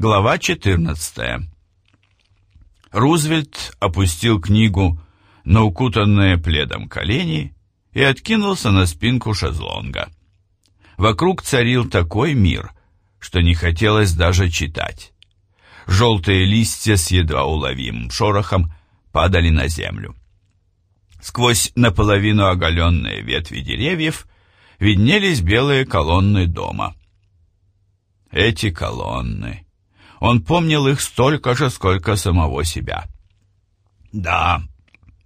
Глава 14. Рузвельт опустил книгу на укутанные пледом колени и откинулся на спинку шезлонга. Вокруг царил такой мир, что не хотелось даже читать. Желтые листья с едва уловимым шорохом падали на землю. Сквозь наполовину оголенные ветви деревьев виднелись белые колонны дома. Эти колонны... Он помнил их столько же, сколько самого себя. Да,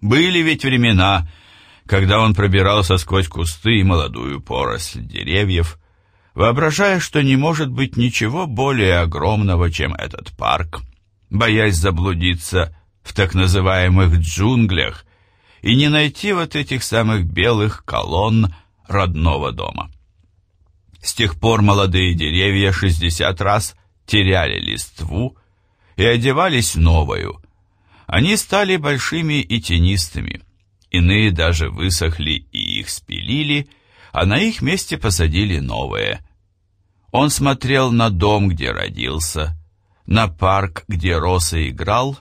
были ведь времена, когда он пробирался сквозь кусты и молодую поросль деревьев, воображая, что не может быть ничего более огромного, чем этот парк, боясь заблудиться в так называемых джунглях и не найти вот этих самых белых колонн родного дома. С тех пор молодые деревья шестьдесят раз теряли листву и одевались новою. Они стали большими и тенистыми, иные даже высохли и их спилили, а на их месте посадили новые. Он смотрел на дом, где родился, на парк, где рос и играл,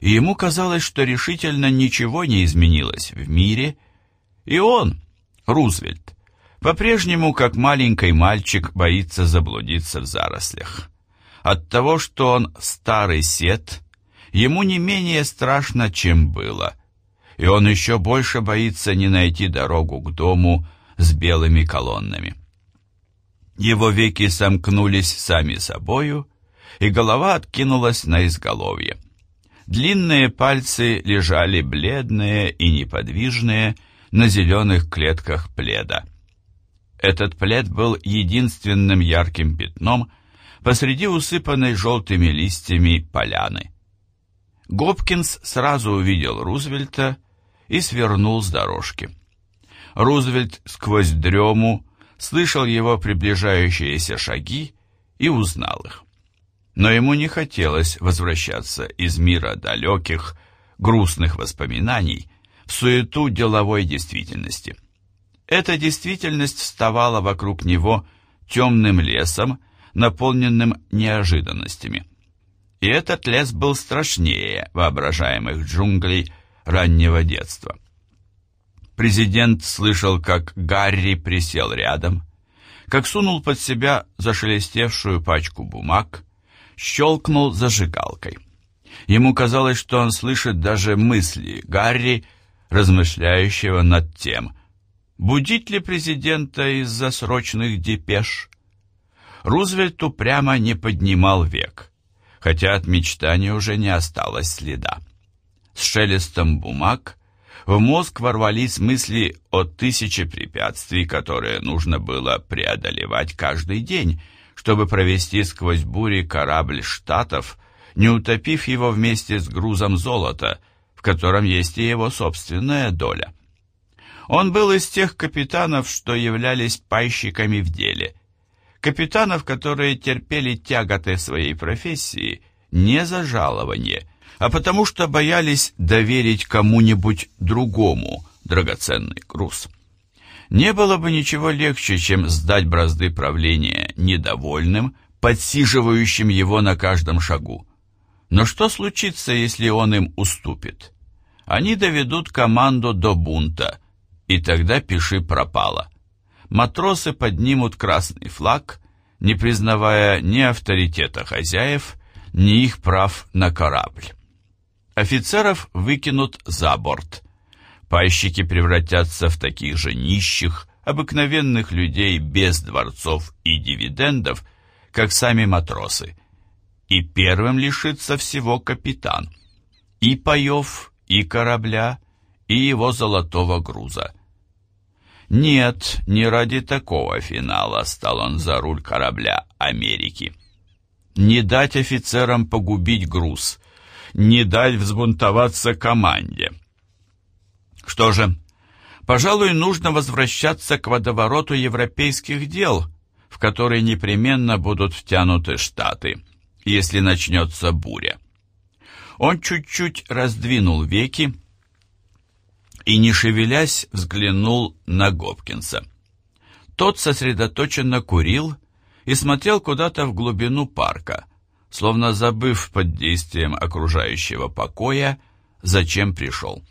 и ему казалось, что решительно ничего не изменилось в мире, и он, Рузвельт, по-прежнему, как маленький мальчик, боится заблудиться в зарослях. От того, что он старый сет, ему не менее страшно, чем было, и он еще больше боится не найти дорогу к дому с белыми колоннами. Его веки сомкнулись сами собою, и голова откинулась на изголовье. Длинные пальцы лежали бледные и неподвижные на зеленых клетках пледа. Этот плед был единственным ярким пятном посреди усыпанной желтыми листьями поляны. Гопкинс сразу увидел Рузвельта и свернул с дорожки. Рузвельт сквозь дрему слышал его приближающиеся шаги и узнал их. Но ему не хотелось возвращаться из мира далеких, грустных воспоминаний в суету деловой действительности. Эта действительность вставала вокруг него темным лесом, наполненным неожиданностями. И этот лес был страшнее воображаемых джунглей раннего детства. Президент слышал, как Гарри присел рядом, как сунул под себя зашелестевшую пачку бумаг, щелкнул зажигалкой. Ему казалось, что он слышит даже мысли Гарри, размышляющего над тем, будить ли президента из-за срочных депеш, Рузвельт упрямо не поднимал век, хотя от мечтания уже не осталось следа. С шелестом бумаг в мозг ворвались мысли о тысяче препятствий, которые нужно было преодолевать каждый день, чтобы провести сквозь бури корабль Штатов, не утопив его вместе с грузом золота, в котором есть и его собственная доля. Он был из тех капитанов, что являлись пайщиками в деле – капитанов, которые терпели тяготы своей профессии не за жалование, а потому что боялись доверить кому-нибудь другому драгоценный груз. Не было бы ничего легче, чем сдать бразды правления недовольным, подсиживающим его на каждом шагу. Но что случится, если он им уступит? Они доведут команду до бунта, и тогда пиши пропало матросы поднимут красный флаг, не признавая ни авторитета хозяев, ни их прав на корабль. Офицеров выкинут за борт. Пайщики превратятся в таких же нищих, обыкновенных людей без дворцов и дивидендов, как сами матросы. И первым лишится всего капитан. И паев, и корабля, и его золотого груза. Нет, не ради такого финала стал он за руль корабля Америки. Не дать офицерам погубить груз, не дать взбунтоваться команде. Что же, пожалуй, нужно возвращаться к водовороту европейских дел, в который непременно будут втянуты Штаты, если начнется буря. Он чуть-чуть раздвинул веки, и, не шевелясь, взглянул на Гопкинса. Тот сосредоточенно курил и смотрел куда-то в глубину парка, словно забыв под действием окружающего покоя, зачем пришел.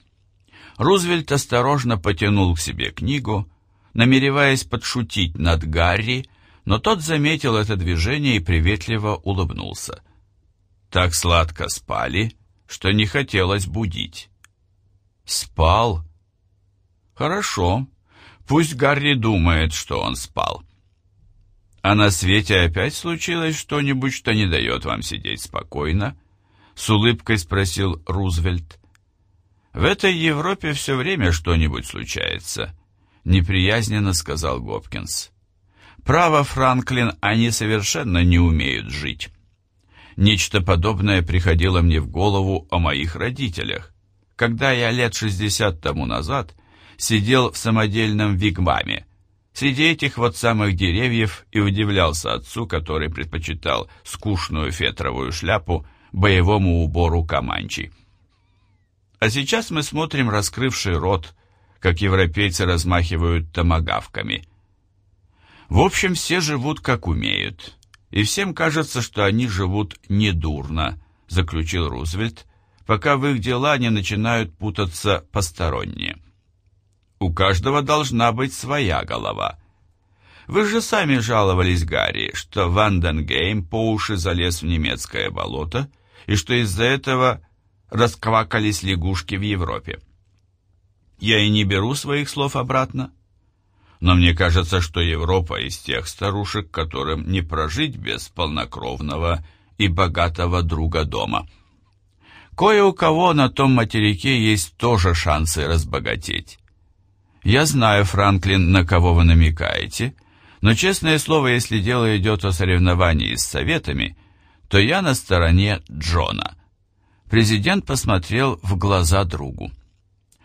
Рузвельт осторожно потянул к себе книгу, намереваясь подшутить над Гарри, но тот заметил это движение и приветливо улыбнулся. Так сладко спали, что не хотелось будить. Спал? Хорошо, пусть Гарри думает, что он спал. А на свете опять случилось что-нибудь, что не дает вам сидеть спокойно? С улыбкой спросил Рузвельт. В этой Европе все время что-нибудь случается, неприязненно сказал Гопкинс. Право, Франклин, они совершенно не умеют жить. Нечто подобное приходило мне в голову о моих родителях, когда я лет шестьдесят тому назад сидел в самодельном вигваме, среди этих вот самых деревьев и удивлялся отцу, который предпочитал скучную фетровую шляпу боевому убору Каманчи. А сейчас мы смотрим раскрывший рот, как европейцы размахивают томагавками. В общем, все живут как умеют, и всем кажется, что они живут недурно, заключил Рузвельт, пока в их дела не начинают путаться посторонние. У каждого должна быть своя голова. Вы же сами жаловались, Гарри, что Ванденгейм по уши залез в немецкое болото, и что из-за этого расквакались лягушки в Европе. Я и не беру своих слов обратно. Но мне кажется, что Европа из тех старушек, которым не прожить без полнокровного и богатого друга дома. Кое у кого на том материке есть тоже шансы разбогатеть. Я знаю, Франклин, на кого вы намекаете, но, честное слово, если дело идет о соревновании с советами, то я на стороне Джона. Президент посмотрел в глаза другу.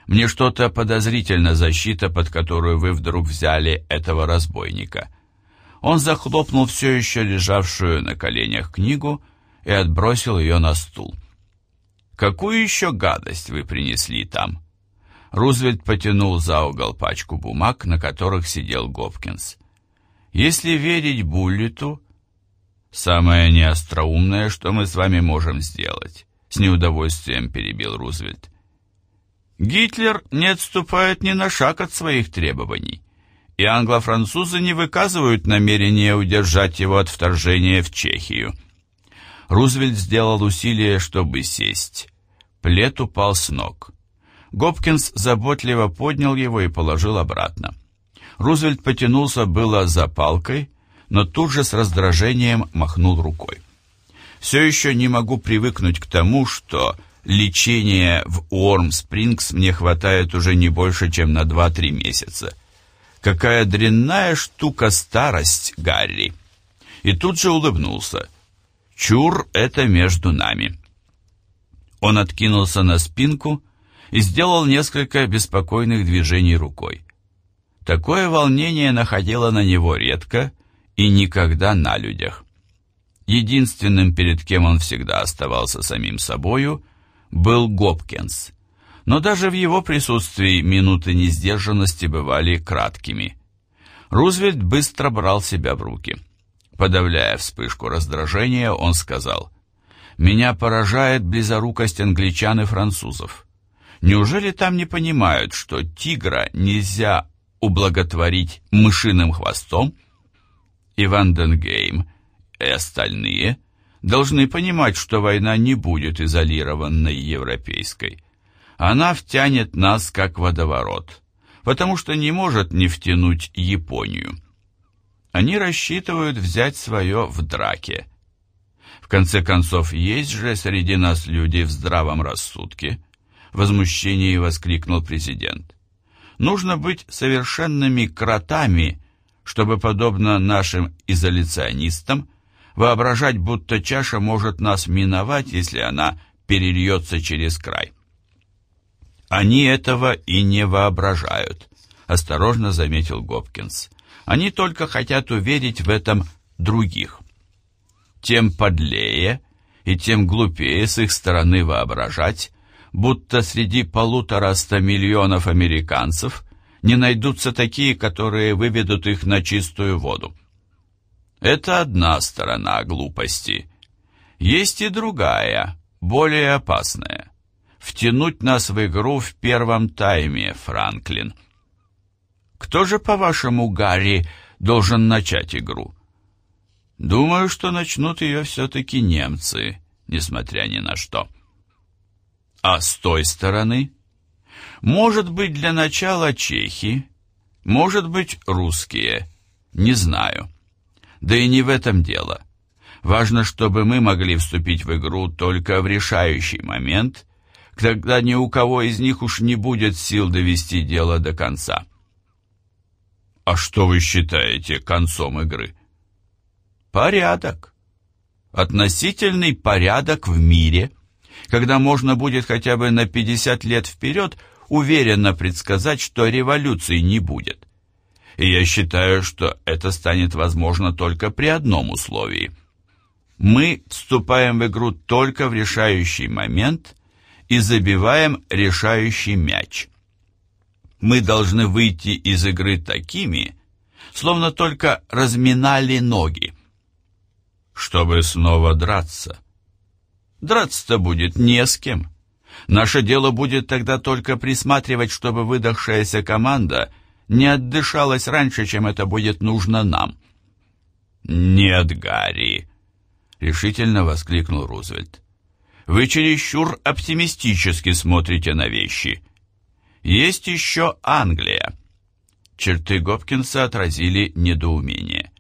Мне что-то подозрительно защита, под которую вы вдруг взяли этого разбойника. Он захлопнул все еще лежавшую на коленях книгу и отбросил ее на стул. Какую еще гадость вы принесли там? Рузвельт потянул за угол пачку бумаг, на которых сидел Гопкинс. «Если верить Буллиту, самое неостроумное, что мы с вами можем сделать», с неудовольствием перебил Рузвельт. «Гитлер не отступает ни на шаг от своих требований, и англо-французы не выказывают намерения удержать его от вторжения в Чехию». Рузвельт сделал усилие, чтобы сесть. Плед упал с ног. Гопкинс заботливо поднял его и положил обратно. Рузвельт потянулся было за палкой, но тут же с раздражением махнул рукой. «Все еще не могу привыкнуть к тому, что лечения в Уорм-Спрингс мне хватает уже не больше, чем на 2-3 месяца. Какая дрянная штука старость, Гарри!» И тут же улыбнулся. «Чур, это между нами». Он откинулся на спинку и сделал несколько беспокойных движений рукой. Такое волнение находило на него редко и никогда на людях. Единственным, перед кем он всегда оставался самим собою, был Гопкинс. Но даже в его присутствии минуты несдержанности бывали краткими. Рузвельт быстро брал себя в руки. Подавляя вспышку раздражения, он сказал, «Меня поражает близорукость англичан и французов. Неужели там не понимают, что тигра нельзя ублаготворить мышиным хвостом? И Ванденгейм и остальные должны понимать, что война не будет изолированной европейской. Она втянет нас как водоворот, потому что не может не втянуть Японию. Они рассчитывают взять свое в драке. В конце концов, есть же среди нас люди в здравом рассудке – возмущении воскликнул президент. Нужно быть совершенными кротами, чтобы, подобно нашим изоляционистам, воображать, будто чаша может нас миновать, если она перельется через край. Они этого и не воображают, осторожно заметил Гопкинс. Они только хотят уверить в этом других. Тем подлее и тем глупее с их стороны воображать, будто среди полутораста миллионов американцев не найдутся такие, которые выведут их на чистую воду. Это одна сторона глупости. Есть и другая, более опасная. Втянуть нас в игру в первом тайме, Франклин. Кто же, по-вашему, Гарри, должен начать игру? Думаю, что начнут ее все-таки немцы, несмотря ни на что. А с той стороны? Может быть, для начала чехи, может быть, русские, не знаю. Да и не в этом дело. Важно, чтобы мы могли вступить в игру только в решающий момент, когда ни у кого из них уж не будет сил довести дело до конца. А что вы считаете концом игры? Порядок. Относительный порядок в мире, когда можно будет хотя бы на 50 лет вперед уверенно предсказать, что революции не будет. И я считаю, что это станет возможно только при одном условии. Мы вступаем в игру только в решающий момент и забиваем решающий мяч. Мы должны выйти из игры такими, словно только разминали ноги. Чтобы снова драться. Драться-то будет не с кем. Наше дело будет тогда только присматривать, чтобы выдохшаяся команда не отдышалась раньше, чем это будет нужно нам. «Нет, Гарри!» — решительно воскликнул Рузвельт. «Вы чересчур оптимистически смотрите на вещи. Есть еще Англия». Черты Гопкинса отразили недоумение.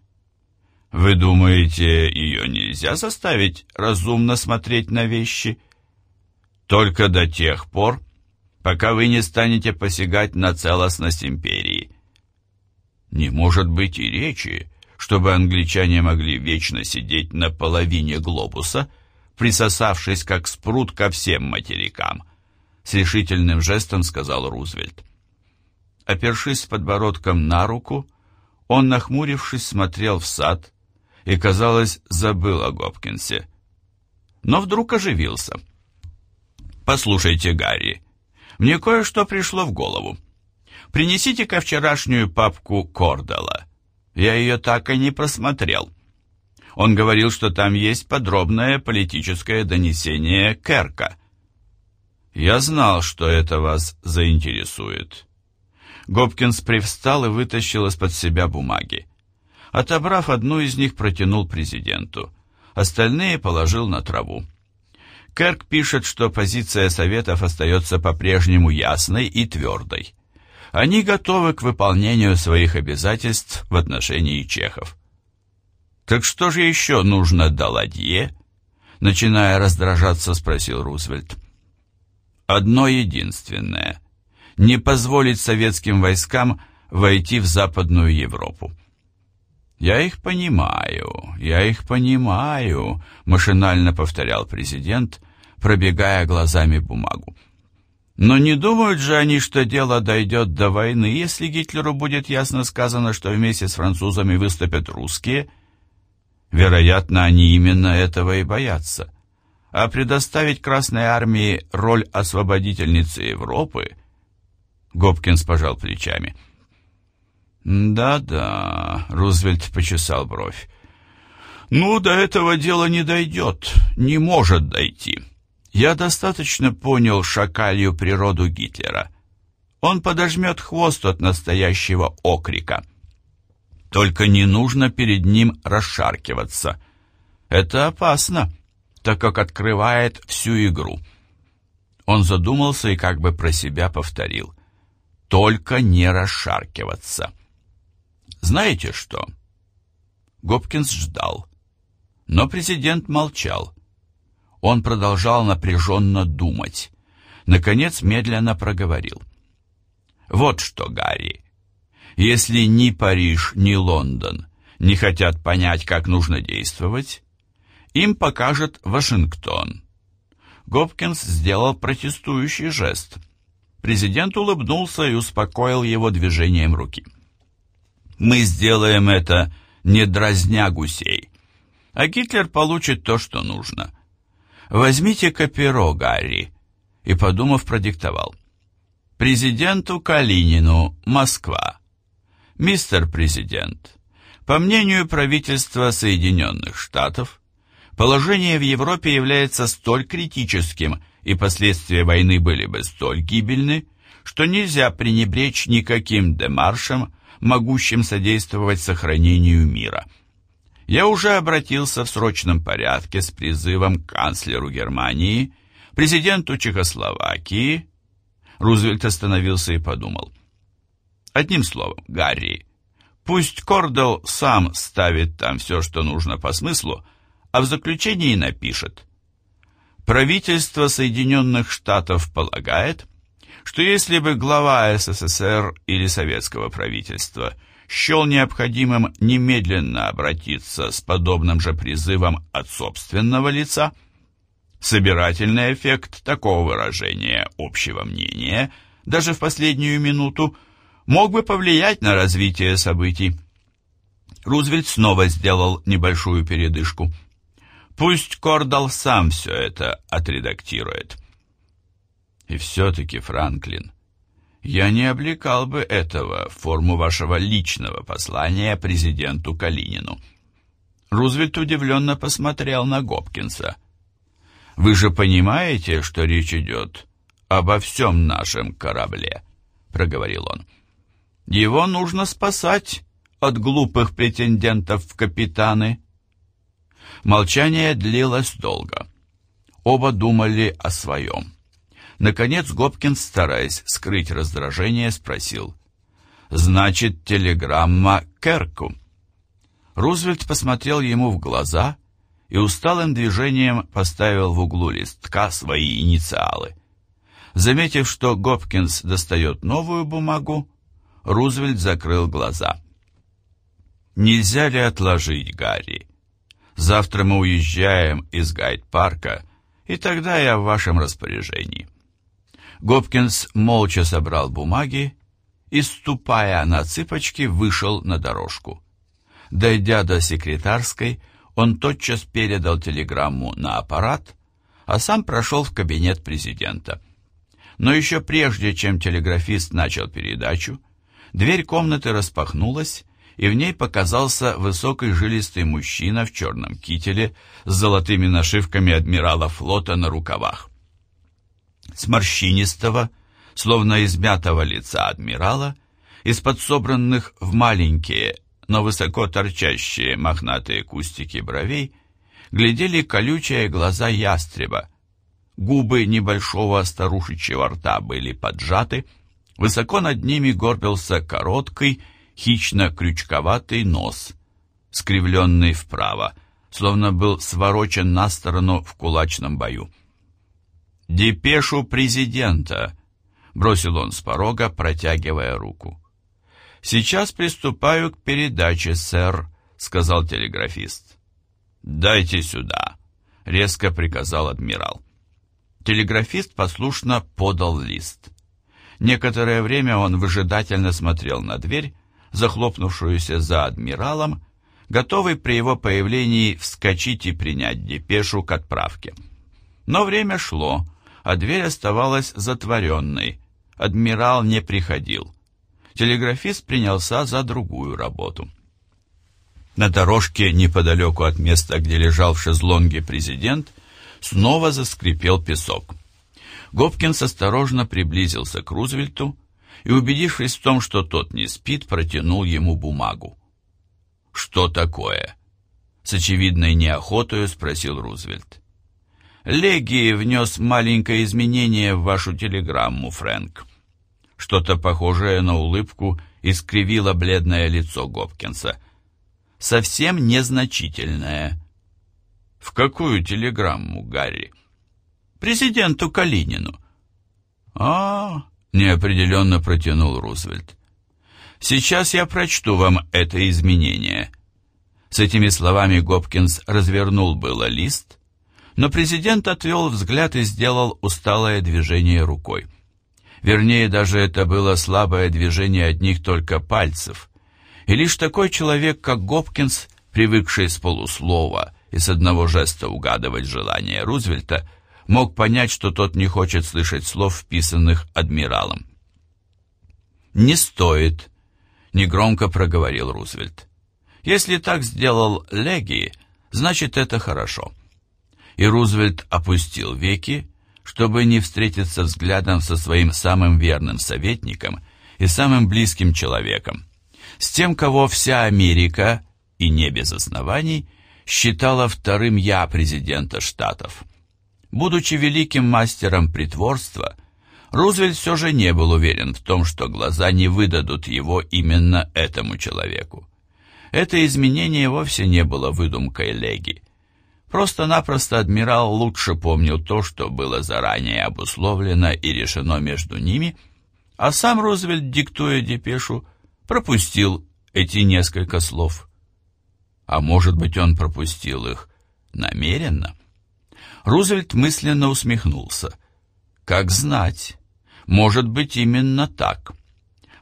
«Вы думаете, ее нельзя заставить разумно смотреть на вещи?» Только до тех пор, пока вы не станете посягать на целостность империи. Не может быть и речи, чтобы англичане могли вечно сидеть на половине глобуса, присосавшись как спрут ко всем материкам, с решительным жестом сказал Рузвельт. Опершись подбородком на руку, он, нахмурившись, смотрел в сад и, казалось, забыл о Гопкинсе. Но вдруг оживился — «Послушайте, Гарри, мне кое-что пришло в голову. Принесите-ка вчерашнюю папку Кордала. Я ее так и не просмотрел. Он говорил, что там есть подробное политическое донесение Керка. Я знал, что это вас заинтересует». Гопкинс привстал и вытащил из-под себя бумаги. Отобрав одну из них, протянул президенту. Остальные положил на траву. Керк пишет, что позиция Советов остается по-прежнему ясной и твердой. Они готовы к выполнению своих обязательств в отношении чехов. «Так что же еще нужно Даладье?» Начиная раздражаться, спросил Рузвельт. «Одно единственное. Не позволить советским войскам войти в Западную Европу». «Я их понимаю, я их понимаю», — машинально повторял президент, пробегая глазами бумагу. Но не думают же они, что дело дойдет до войны, если Гитлеру будет ясно сказано, что вместе с французами выступят русские. Вероятно, они именно этого и боятся. А предоставить Красной Армии роль освободительницы Европы... Гопкинс пожал плечами. «Да-да», — Рузвельт почесал бровь. «Ну, до этого дела не дойдет, не может дойти». Я достаточно понял шакалью природу Гитлера. Он подожмет хвост от настоящего окрика. Только не нужно перед ним расшаркиваться. Это опасно, так как открывает всю игру. Он задумался и как бы про себя повторил. Только не расшаркиваться. Знаете что? Гопкинс ждал. Но президент молчал. Он продолжал напряженно думать. Наконец медленно проговорил. «Вот что, Гарри, если ни Париж, ни Лондон не хотят понять, как нужно действовать, им покажет Вашингтон». Гопкинс сделал протестующий жест. Президент улыбнулся и успокоил его движением руки. «Мы сделаем это, не дразня гусей, а Гитлер получит то, что нужно». «Возьмите-ка Гарри», и, подумав, продиктовал. «Президенту Калинину, Москва. Мистер Президент, по мнению правительства Соединенных Штатов, Положение в Европе является столь критическим, и последствия войны были бы столь гибельны, что нельзя пренебречь никаким демаршем, могущим содействовать сохранению мира. Я уже обратился в срочном порядке с призывом к канцлеру Германии, президенту Чехословакии. Рузвельт остановился и подумал. Одним словом, Гарри, пусть Кордел сам ставит там все, что нужно по смыслу, а в заключении напишет. Правительство Соединенных Штатов полагает, что если бы глава СССР или советского правительства счел необходимым немедленно обратиться с подобным же призывом от собственного лица, собирательный эффект такого выражения общего мнения даже в последнюю минуту мог бы повлиять на развитие событий. Рузвельт снова сделал небольшую передышку. Пусть Кордал сам все это отредактирует. И все-таки, Франклин, я не облекал бы этого в форму вашего личного послания президенту Калинину. Рузвельт удивленно посмотрел на Гопкинса. Вы же понимаете, что речь идет обо всем нашем корабле, проговорил он. Его нужно спасать от глупых претендентов в капитаны. Молчание длилось долго. Оба думали о своем. Наконец Гопкинс, стараясь скрыть раздражение, спросил. «Значит, телеграмма Керку?» Рузвельт посмотрел ему в глаза и усталым движением поставил в углу листка свои инициалы. Заметив, что Гопкинс достает новую бумагу, Рузвельт закрыл глаза. «Нельзя ли отложить, Гарри? Завтра мы уезжаем из Гайд-парка, и тогда я в вашем распоряжении». Гопкинс молча собрал бумаги и, ступая на цыпочки, вышел на дорожку. Дойдя до секретарской, он тотчас передал телеграмму на аппарат, а сам прошел в кабинет президента. Но еще прежде, чем телеграфист начал передачу, дверь комнаты распахнулась, и в ней показался высокий жилистый мужчина в черном кителе с золотыми нашивками адмирала флота на рукавах. С морщинистого, словно измятого лица адмирала, из-под собранных в маленькие, но высоко торчащие мохнатые кустики бровей, глядели колючие глаза ястреба. Губы небольшого старушечьего рта были поджаты, высоко над ними горбился короткий, хищно-крючковатый нос, скривленный вправо, словно был сворочен на сторону в кулачном бою. «Депешу президента», — бросил он с порога, протягивая руку. «Сейчас приступаю к передаче, сэр», — сказал телеграфист. «Дайте сюда», — резко приказал адмирал. Телеграфист послушно подал лист. Некоторое время он выжидательно смотрел на дверь, захлопнувшуюся за адмиралом, готовый при его появлении вскочить и принять депешу к отправке. Но время шло, а дверь оставалась затворенной. Адмирал не приходил. Телеграфист принялся за другую работу. На дорожке неподалеку от места, где лежал в шезлонге президент, снова заскрипел песок. Гопкинс осторожно приблизился к Рузвельту и, убедившись в том, что тот не спит, протянул ему бумагу. «Что такое?» С очевидной неохотою спросил Рузвельт. Легии внес маленькое изменение в вашу телеграмму, Фрэнк. Что-то похожее на улыбку искривило бледное лицо Гопкинса. Совсем незначительное. В какую телеграмму, Гарри? Президенту Калинину. А, неопределенно протянул Рузвельт. Сейчас я прочту вам это изменение. С этими словами Гопкинс развернул было лист, но президент отвел взгляд и сделал усталое движение рукой. Вернее, даже это было слабое движение одних только пальцев. И лишь такой человек, как Гопкинс, привыкший с полуслова и с одного жеста угадывать желание Рузвельта, мог понять, что тот не хочет слышать слов, вписанных адмиралом. «Не стоит», — негромко проговорил Рузвельт. «Если так сделал Леги, значит, это хорошо». и Рузвельт опустил веки, чтобы не встретиться взглядом со своим самым верным советником и самым близким человеком, с тем, кого вся Америка, и не без оснований, считала вторым «я» президента Штатов. Будучи великим мастером притворства, Рузвельт все же не был уверен в том, что глаза не выдадут его именно этому человеку. Это изменение вовсе не было выдумкой Леги. Просто-напросто адмирал лучше помнил то, что было заранее обусловлено и решено между ними, а сам Рузвельт, диктуя депешу, пропустил эти несколько слов. А может быть, он пропустил их намеренно? Рузвельт мысленно усмехнулся. Как знать, может быть именно так.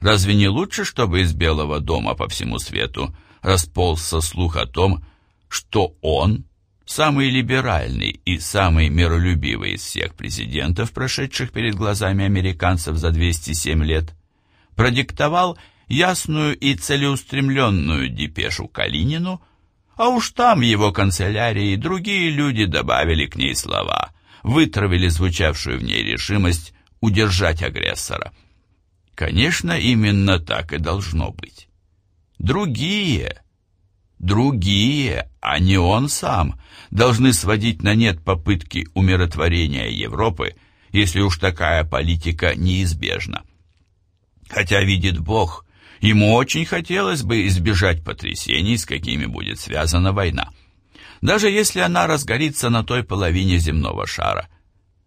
Разве не лучше, чтобы из Белого дома по всему свету расползся слух о том, что он самый либеральный и самый миролюбивый из всех президентов, прошедших перед глазами американцев за 207 лет, продиктовал ясную и целеустремленную депешу Калинину, а уж там его канцелярии другие люди добавили к ней слова, вытравили звучавшую в ней решимость удержать агрессора. Конечно, именно так и должно быть. Другие, другие, а не он сам, должны сводить на нет попытки умиротворения Европы, если уж такая политика неизбежна. Хотя, видит Бог, ему очень хотелось бы избежать потрясений, с какими будет связана война. Даже если она разгорится на той половине земного шара.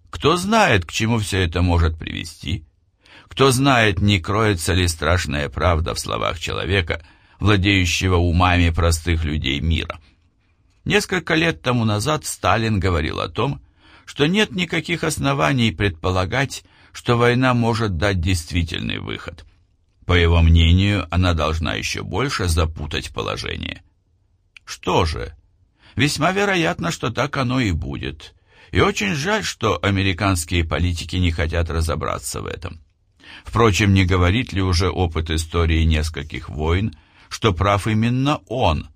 Кто знает, к чему все это может привести? Кто знает, не кроется ли страшная правда в словах человека, владеющего умами простых людей мира. Несколько лет тому назад Сталин говорил о том, что нет никаких оснований предполагать, что война может дать действительный выход. По его мнению, она должна еще больше запутать положение. Что же, весьма вероятно, что так оно и будет. И очень жаль, что американские политики не хотят разобраться в этом. Впрочем, не говорит ли уже опыт истории нескольких войн, что прав именно он,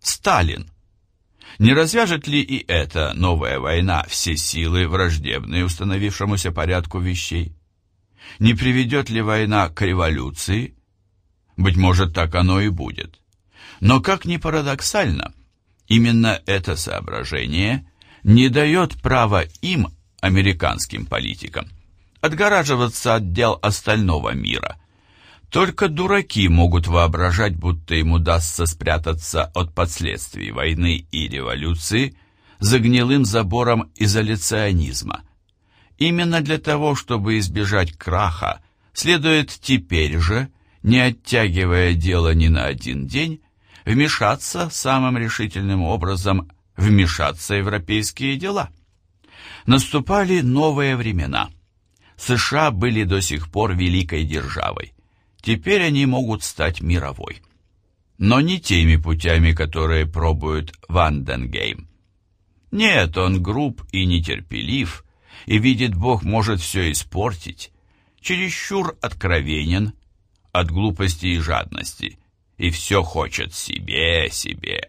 Сталин? Не развяжет ли и эта новая война все силы, враждебные установившемуся порядку вещей? Не приведет ли война к революции? Быть может, так оно и будет. Но, как ни парадоксально, именно это соображение не дает права им, американским политикам, отгораживаться от дел остального мира – только дураки могут воображать, будто им удастся спрятаться от последствий войны и революции за гнилым забором изоляционизма. Именно для того, чтобы избежать краха, следует теперь же, не оттягивая дело ни на один день, вмешаться самым решительным образом, вмешаться в европейские дела. Наступали новые времена. США были до сих пор великой державой. Теперь они могут стать мировой. Но не теми путями, которые пробует Ванденгейм. Нет, он груб и нетерпелив, и видит Бог может все испортить. Чересчур откровенен от глупости и жадности, и все хочет себе, себе.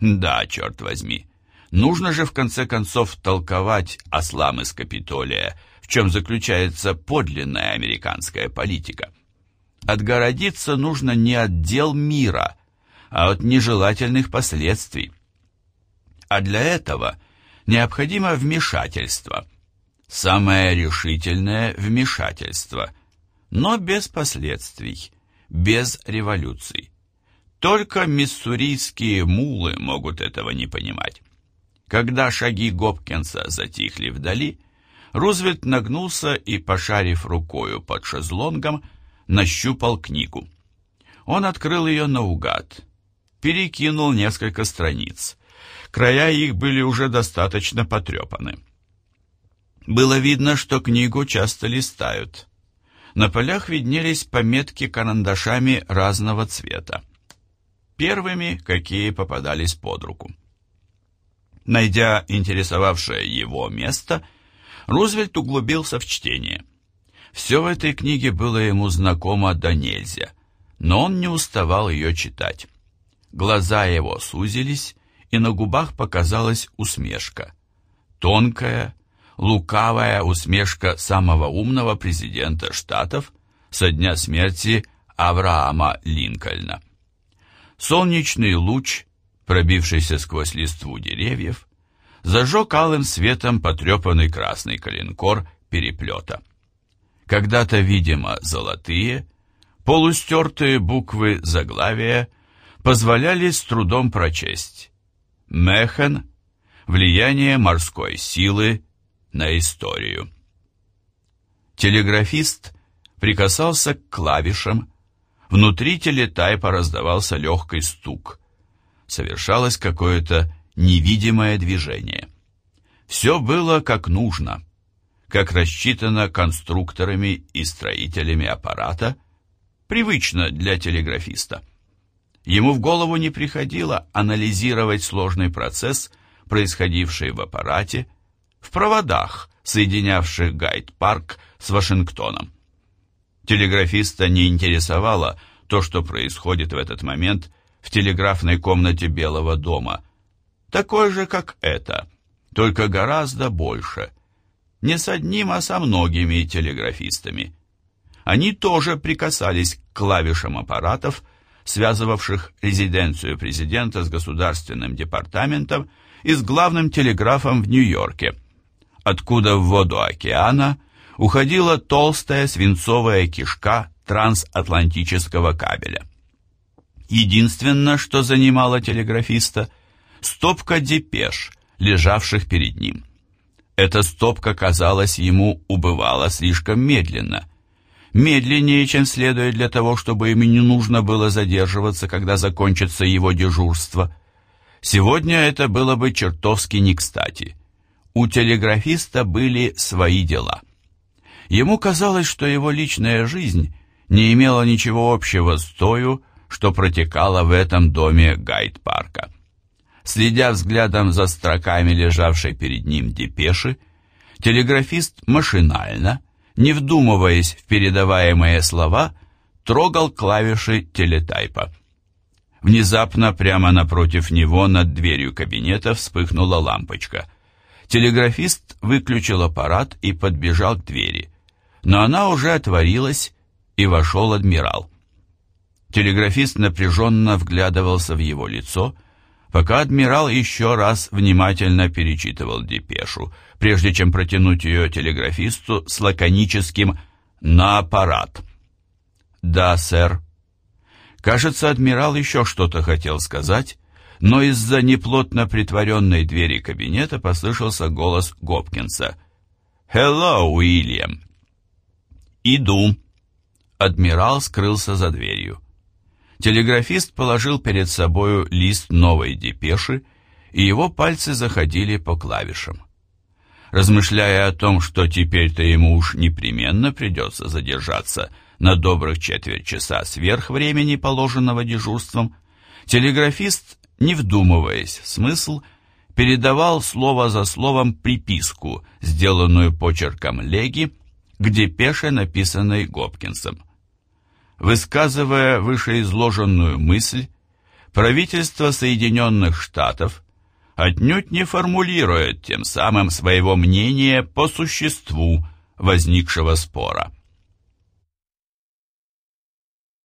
Да, черт возьми, нужно же в конце концов толковать ослам из Капитолия, в чем заключается подлинная американская политика. Отгородиться нужно не от дел мира, а от нежелательных последствий. А для этого необходимо вмешательство, самое решительное вмешательство, но без последствий, без революций. Только миссурийские мулы могут этого не понимать. Когда шаги Гопкинса затихли вдали, Рузвельт нагнулся и, пошарив рукою под шезлонгом, нащупал книгу. Он открыл ее наугад, перекинул несколько страниц. Края их были уже достаточно потрепаны. Было видно, что книгу часто листают. На полях виднелись пометки карандашами разного цвета. Первыми, какие попадались под руку. Найдя интересовавшее его место, Рузвельт углубился в чтение. Все в этой книге было ему знакомо до нельзя, но он не уставал ее читать. Глаза его сузились, и на губах показалась усмешка. тонкая, лукавая усмешка самого умного президента Штатов со дня смерти Авраама Линкольна. Солнечный луч, пробившийся сквозь листву деревьев, зажег алым светом потрепанный красный коленкор переплета. Когда-то, видимо, золотые, полустертые буквы заглавия позволяли с трудом прочесть «Мехен. Влияние морской силы на историю». Телеграфист прикасался к клавишам, внутри телетайпа раздавался легкий стук. Совершалось какое-то невидимое движение. Все было как нужно, как рассчитано конструкторами и строителями аппарата, привычно для телеграфиста. Ему в голову не приходило анализировать сложный процесс, происходивший в аппарате, в проводах, соединявших Гайд-парк с Вашингтоном. Телеграфиста не интересовало то, что происходит в этот момент в телеграфной комнате Белого дома, такой же, как это, только гораздо больше. Не с одним, а со многими телеграфистами. Они тоже прикасались к клавишам аппаратов, связывавших резиденцию президента с государственным департаментом и с главным телеграфом в Нью-Йорке, откуда в воду океана уходила толстая свинцовая кишка трансатлантического кабеля. Единственное, что занимало телеграфиста – стопка депеш, лежавших перед ним. Эта стопка, казалось, ему убывала слишком медленно – медленнее, чем следует для того, чтобы ему не нужно было задерживаться, когда закончится его дежурство. Сегодня это было бы чертовски не кстати. У телеграфиста были свои дела. Ему казалось, что его личная жизнь не имела ничего общего с тою, что протекало в этом доме Гайд-парка. Следя взглядом за строками, лежавшей перед ним депеши, телеграфист машинально – не вдумываясь в передаваемые слова, трогал клавиши телетайпа. Внезапно прямо напротив него над дверью кабинета вспыхнула лампочка. Телеграфист выключил аппарат и подбежал к двери. Но она уже отворилась, и вошел адмирал. Телеграфист напряженно вглядывался в его лицо, пока адмирал еще раз внимательно перечитывал депешу, прежде чем протянуть ее телеграфисту с лаконическим «на аппарат». «Да, сэр». Кажется, адмирал еще что-то хотел сказать, но из-за неплотно притворенной двери кабинета послышался голос Гопкинса. «Hello, Уильям!» «Иду!» Адмирал скрылся за дверью. Телеграфист положил перед собою лист новой депеши, и его пальцы заходили по клавишам. Размышляя о том, что теперь-то ему уж непременно придется задержаться на добрых четверть часа сверх времени, положенного дежурством, телеграфист, не вдумываясь в смысл, передавал слово за словом приписку, сделанную почерком Леги, к депеше, написанной Гопкинсом. Высказывая вышеизложенную мысль, правительство Соединенных Штатов отнюдь не формулирует тем самым своего мнения по существу возникшего спора.